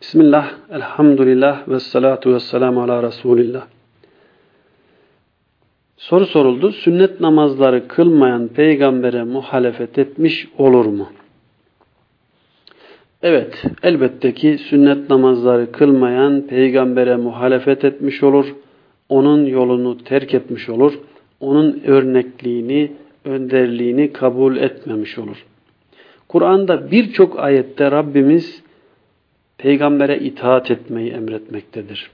Bismillah, elhamdülillah ve salatu ve selamu ala Resulillah. Soru soruldu. Sünnet namazları kılmayan peygambere muhalefet etmiş olur mu? Evet, elbette ki sünnet namazları kılmayan peygambere muhalefet etmiş olur. Onun yolunu terk etmiş olur. Onun örnekliğini, önderliğini kabul etmemiş olur. Kur'an'da birçok ayette Rabbimiz peygambere itaat etmeyi emretmektedir.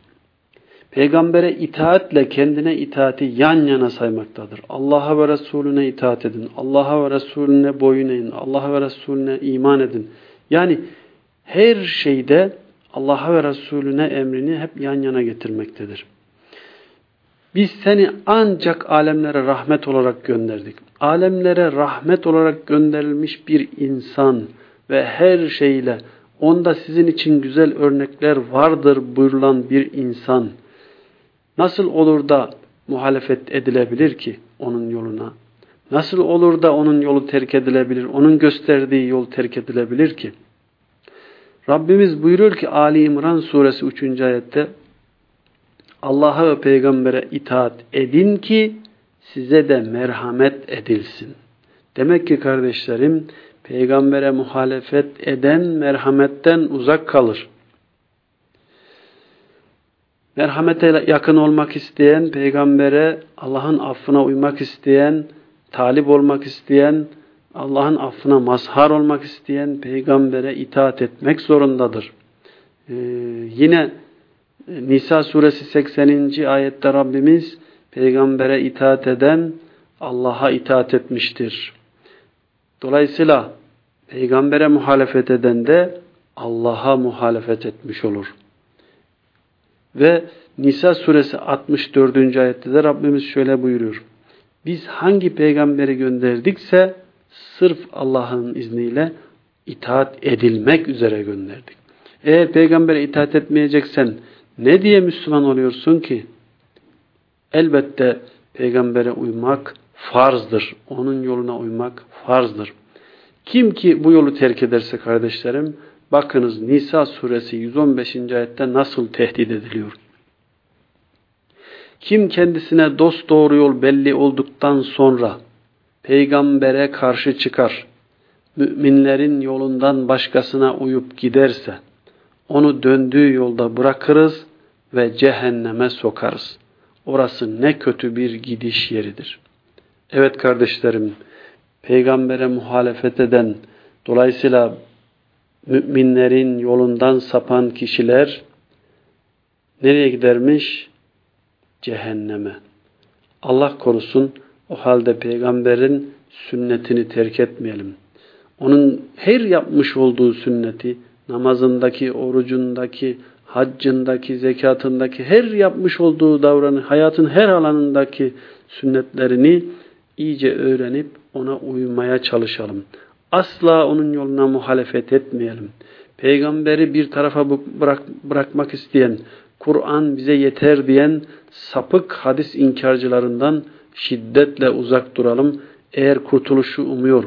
Peygambere itaatle kendine itaati yan yana saymaktadır. Allah'a ve Resulüne itaat edin. Allah'a ve Resulüne boyun eğin. Allah'a ve Resulüne iman edin. Yani her şeyde Allah'a ve Resulüne emrini hep yan yana getirmektedir. Biz seni ancak alemlere rahmet olarak gönderdik. Alemlere rahmet olarak gönderilmiş bir insan ve her şeyle onda sizin için güzel örnekler vardır buyurulan bir insan nasıl olur da muhalefet edilebilir ki onun yoluna? Nasıl olur da onun yolu terk edilebilir? Onun gösterdiği yol terk edilebilir ki? Rabbimiz buyurur ki Ali İmran suresi 3. ayette Allah'a ve peygambere itaat edin ki size de merhamet edilsin. Demek ki kardeşlerim peygambere muhalefet eden merhametten uzak kalır. Merhamete yakın olmak isteyen, peygambere Allah'ın affına uymak isteyen, talip olmak isteyen, Allah'ın affına mazhar olmak isteyen peygambere itaat etmek zorundadır. Ee, yine Nisa suresi 80. ayette Rabbimiz peygambere itaat eden Allah'a itaat etmiştir. Dolayısıyla peygambere muhalefet eden de Allah'a muhalefet etmiş olur. Ve Nisa suresi 64. ayette de Rabbimiz şöyle buyuruyor. Biz hangi peygamberi gönderdikse sırf Allah'ın izniyle itaat edilmek üzere gönderdik. Eğer peygambere itaat etmeyeceksen ne diye Müslüman oluyorsun ki? Elbette peygambere uymak farzdır. Onun yoluna uymak farzdır. Kim ki bu yolu terk ederse kardeşlerim, bakınız Nisa suresi 115. ayette nasıl tehdit ediliyor. Kim kendisine dost doğru yol belli olduktan sonra peygambere karşı çıkar, müminlerin yolundan başkasına uyup giderse, onu döndüğü yolda bırakırız ve cehenneme sokarız. Orası ne kötü bir gidiş yeridir. Evet kardeşlerim, peygambere muhalefet eden, dolayısıyla müminlerin yolundan sapan kişiler nereye gidermiş? Cehenneme. Allah korusun o halde peygamberin sünnetini terk etmeyelim. Onun her yapmış olduğu sünneti, namazındaki, orucundaki, haccındaki, zekatındaki, her yapmış olduğu davranı, hayatın her alanındaki sünnetlerini iyice öğrenip ona uymaya çalışalım. Asla onun yoluna muhalefet etmeyelim. Peygamberi bir tarafa bırak, bırakmak isteyen, Kur'an bize yeter diyen sapık hadis inkarcılarından şiddetle uzak duralım. Eğer kurtuluşu umuyor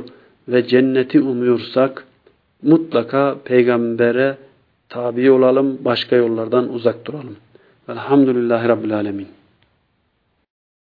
ve cenneti umuyorsak mutlaka peygambere tabi olalım, başka yollardan uzak duralım. Velhamdülillahi Rabbil Alemin.